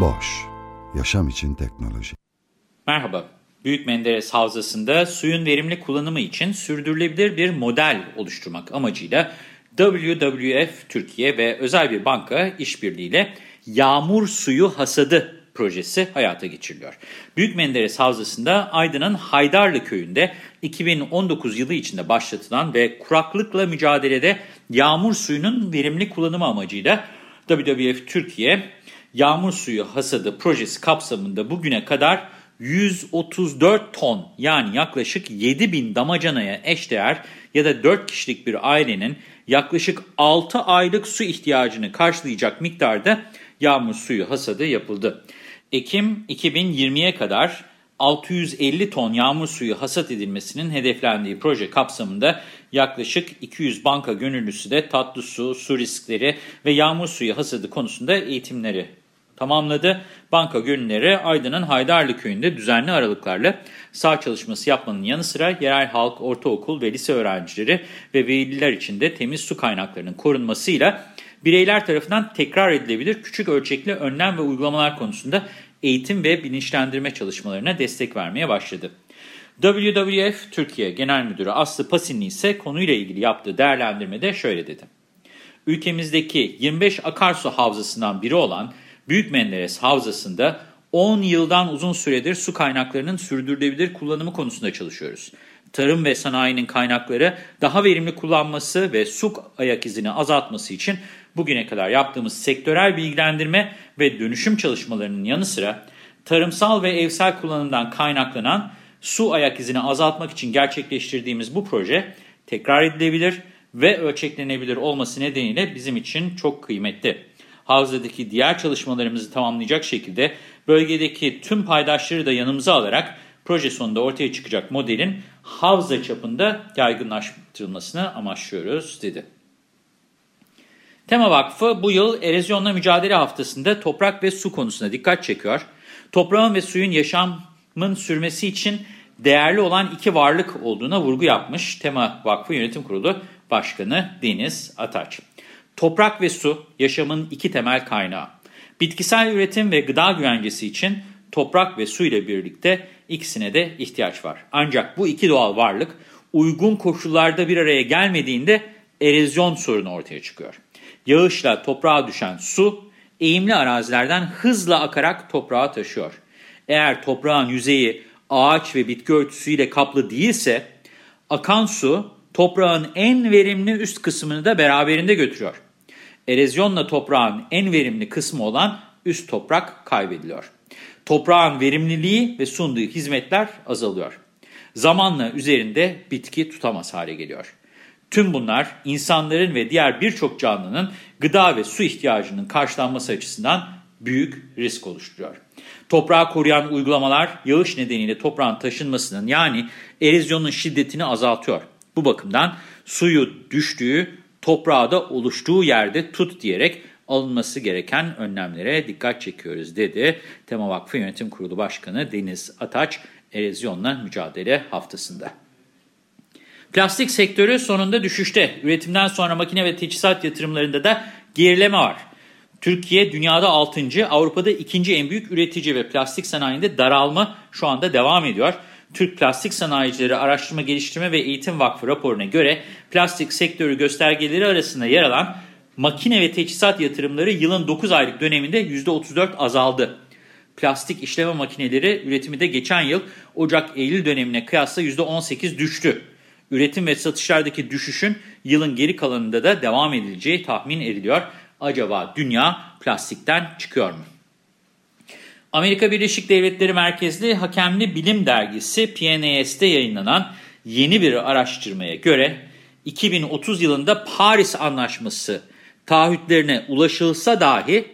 Boş, yaşam için teknoloji. Merhaba, Büyük Menderes Havzası'nda suyun verimli kullanımı için sürdürülebilir bir model oluşturmak amacıyla WWF Türkiye ve özel bir banka işbirliğiyle yağmur suyu hasadı projesi hayata geçiriliyor. Büyük Menderes Havzası'nda Aydın'ın Haydarlı köyünde 2019 yılı içinde başlatılan ve kuraklıkla mücadelede yağmur suyunun verimli kullanımı amacıyla WWF Türkiye yağmur suyu hasadı projesi kapsamında bugüne kadar 134 ton yani yaklaşık 7 bin damacanaya eşdeğer ya da 4 kişilik bir ailenin yaklaşık 6 aylık su ihtiyacını karşılayacak miktarda yağmur suyu hasadı yapıldı. Ekim 2020'ye kadar 650 ton yağmur suyu hasat edilmesinin hedeflendiği proje kapsamında yaklaşık 200 banka gönüllüsü de tatlı su, su riskleri ve yağmur suyu hasadı konusunda eğitimleri tamamladı. Banka gönülleri Aydın'ın Haydarlı köyünde düzenli aralıklarla sağ çalışması yapmanın yanı sıra yerel halk, ortaokul ve lise öğrencileri ve veliler için de temiz su kaynaklarının korunmasıyla bireyler tarafından tekrar edilebilir küçük ölçekli önlem ve uygulamalar konusunda eğitim ve bilinçlendirme çalışmalarına destek vermeye başladı. WWF Türkiye Genel Müdürü Aslı Pasinli ise konuyla ilgili yaptığı değerlendirmede şöyle dedi. Ülkemizdeki 25 akarsu havzasından biri olan Büyük Menderes Havzası'nda 10 yıldan uzun süredir su kaynaklarının sürdürülebilir kullanımı konusunda çalışıyoruz. Tarım ve sanayinin kaynakları daha verimli kullanması ve su ayak izini azaltması için bugüne kadar yaptığımız sektörel bilgilendirme ve dönüşüm çalışmalarının yanı sıra tarımsal ve evsel kullanımdan kaynaklanan su ayak izini azaltmak için gerçekleştirdiğimiz bu proje tekrar edilebilir ve ölçeklenebilir olması nedeniyle bizim için çok kıymetli. Havzadaki diğer çalışmalarımızı tamamlayacak şekilde bölgedeki tüm paydaşları da yanımıza alarak proje sonunda ortaya çıkacak modelin havza çapında yaygınlaştırılmasını amaçlıyoruz dedi. Tema Vakfı bu yıl erozyonla mücadele haftasında toprak ve su konusuna dikkat çekiyor. Toprağın ve suyun yaşamın sürmesi için değerli olan iki varlık olduğuna vurgu yapmış Tema Vakfı Yönetim Kurulu Başkanı Deniz Ataç. Toprak ve su yaşamın iki temel kaynağı. Bitkisel üretim ve gıda güvencesi için toprak ve su ile birlikte ikisine de ihtiyaç var. Ancak bu iki doğal varlık uygun koşullarda bir araya gelmediğinde erozyon sorunu ortaya çıkıyor. Yağışla toprağa düşen su eğimli arazilerden hızla akarak toprağa taşıyor. Eğer toprağın yüzeyi ağaç ve bitki örtüsüyle kaplı değilse akan su toprağın en verimli üst kısmını da beraberinde götürüyor. Erozyonla toprağın en verimli kısmı olan üst toprak kaybediliyor. Toprağın verimliliği ve sunduğu hizmetler azalıyor. Zamanla üzerinde bitki tutamaz hale geliyor. Tüm bunlar insanların ve diğer birçok canlının gıda ve su ihtiyacının karşılanması açısından büyük risk oluşturuyor. Toprağı koruyan uygulamalar yağış nedeniyle toprağın taşınmasının yani erozyonun şiddetini azaltıyor. Bu bakımdan suyu düştüğü toprağı da oluştuğu yerde tut diyerek alınması gereken önlemlere dikkat çekiyoruz dedi. Tema Vakfı Yönetim Kurulu Başkanı Deniz Ataç erozyonla mücadele haftasında. Plastik sektörü sonunda düşüşte. Üretimden sonra makine ve teçhizat yatırımlarında da gerileme var. Türkiye dünyada 6. Avrupa'da 2. en büyük üretici ve plastik sanayinde daralma şu anda devam ediyor. Türk Plastik Sanayicileri Araştırma Geliştirme ve Eğitim Vakfı raporuna göre plastik sektörü göstergeleri arasında yer alan makine ve teçhizat yatırımları yılın 9 aylık döneminde %34 azaldı. Plastik işleme makineleri üretimi de geçen yıl Ocak-Eylül dönemine kıyasla %18 düştü. Üretim ve satışlardaki düşüşün yılın geri kalanında da devam edileceği tahmin ediliyor. Acaba dünya plastikten çıkıyor mu? Amerika Birleşik Devletleri merkezli Hakemli Bilim Dergisi PNAS'te yayınlanan yeni bir araştırmaya göre 2030 yılında Paris Anlaşması taahhütlerine ulaşılsa dahi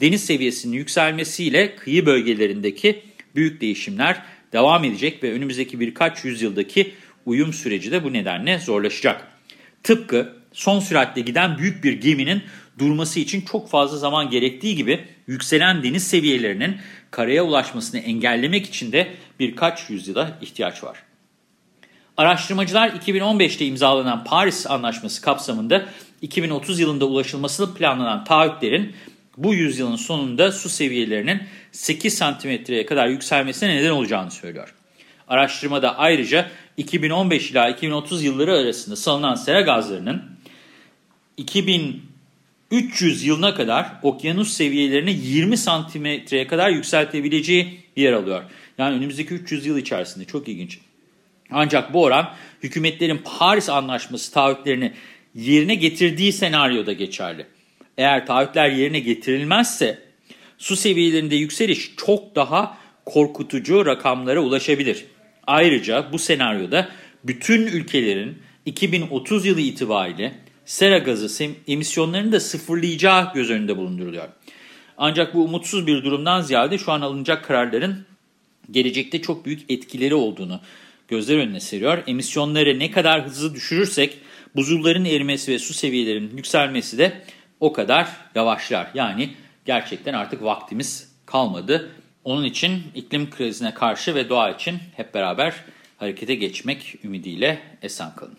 deniz seviyesinin yükselmesiyle kıyı bölgelerindeki büyük değişimler devam edecek ve önümüzdeki birkaç yüzyıldaki uyum süreci de bu nedenle zorlaşacak. Tıpkı son süratle giden büyük bir geminin durması için çok fazla zaman gerektiği gibi yükselen deniz seviyelerinin karaya ulaşmasını engellemek için de birkaç yüzyıla ihtiyaç var. Araştırmacılar 2015'te imzalanan Paris Anlaşması kapsamında 2030 yılında ulaşılması planlanan taahhütlerin bu yüzyılın sonunda su seviyelerinin 8 santimetreye kadar yükselmesine neden olacağını söylüyor. Araştırmada ayrıca 2015 ila 2030 yılları arasında salınan sera gazlarının 2300 yılına kadar okyanus seviyelerini 20 santimetreye kadar yükseltebileceği yer alıyor. Yani önümüzdeki 300 yıl içerisinde çok ilginç. Ancak bu oran hükümetlerin Paris Anlaşması taahhütlerini yerine getirdiği senaryoda geçerli. Eğer taahhütler yerine getirilmezse su seviyelerinde yükseliş çok daha korkutucu rakamlara ulaşabilir. Ayrıca bu senaryoda bütün ülkelerin 2030 yılı itibariyle sera gazı emisyonlarını da sıfırlayacağı göz önünde bulunduruluyor. Ancak bu umutsuz bir durumdan ziyade şu an alınacak kararların gelecekte çok büyük etkileri olduğunu gözler önüne seriyor. Emisyonları ne kadar hızlı düşürürsek buzulların erimesi ve su seviyelerinin yükselmesi de o kadar yavaşlar. Yani gerçekten artık vaktimiz kalmadı. Onun için iklim krizine karşı ve doğa için hep beraber harekete geçmek ümidiyle esen kalın.